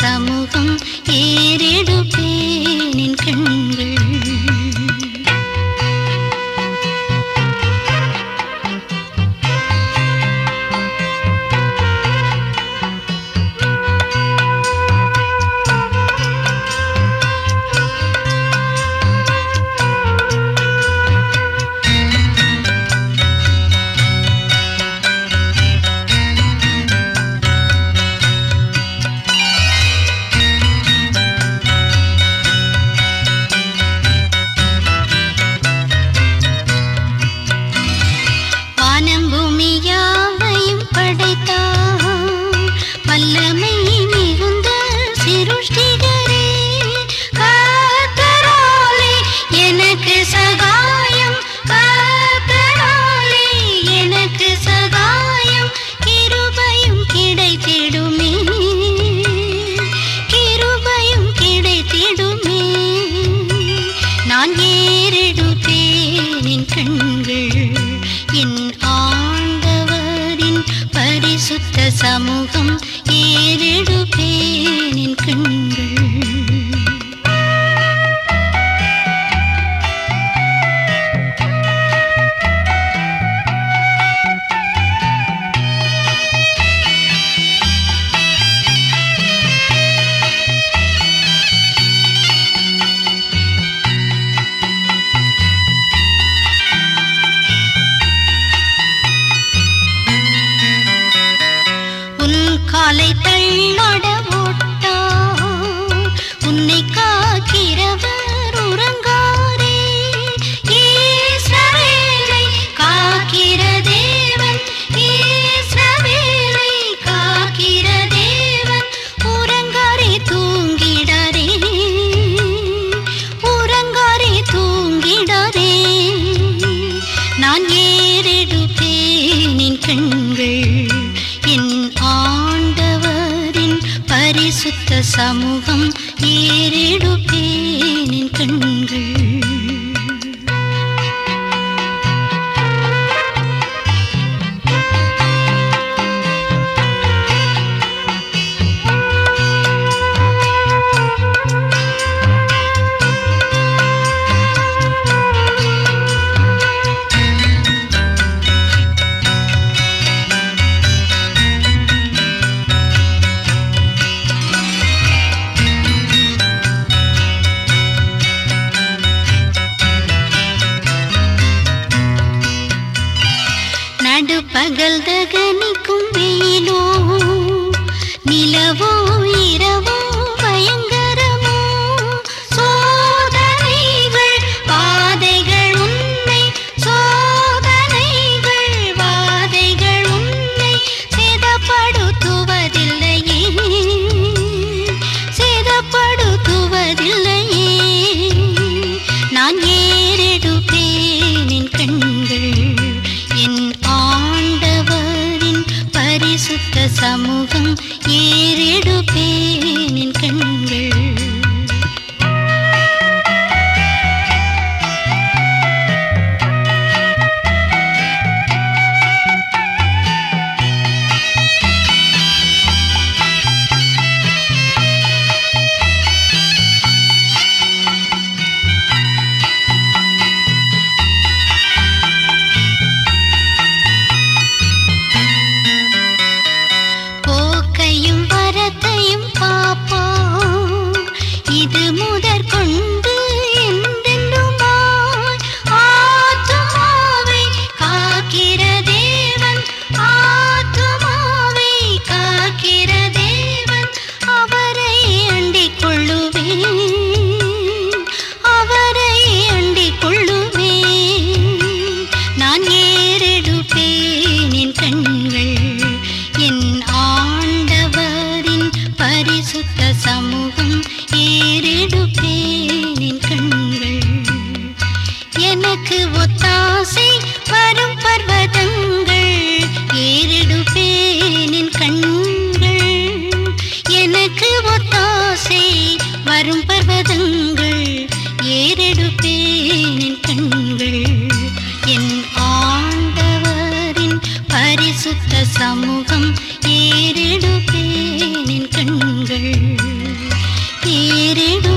சமூகம் ஏறெடுப்பே. சமூகம் மாலை தள்ளோட சமூகம் ஏறெடுப்பே ಅಗಲ್ದ சமூகம் ஏறெடுப்பே இது முதற்க எடுப்பேன் கண்கள். என் ஆண்டவரின் பரிசுத்த சமூகம் ஏறெடுப்பேன் கண்கள். ஏறெடு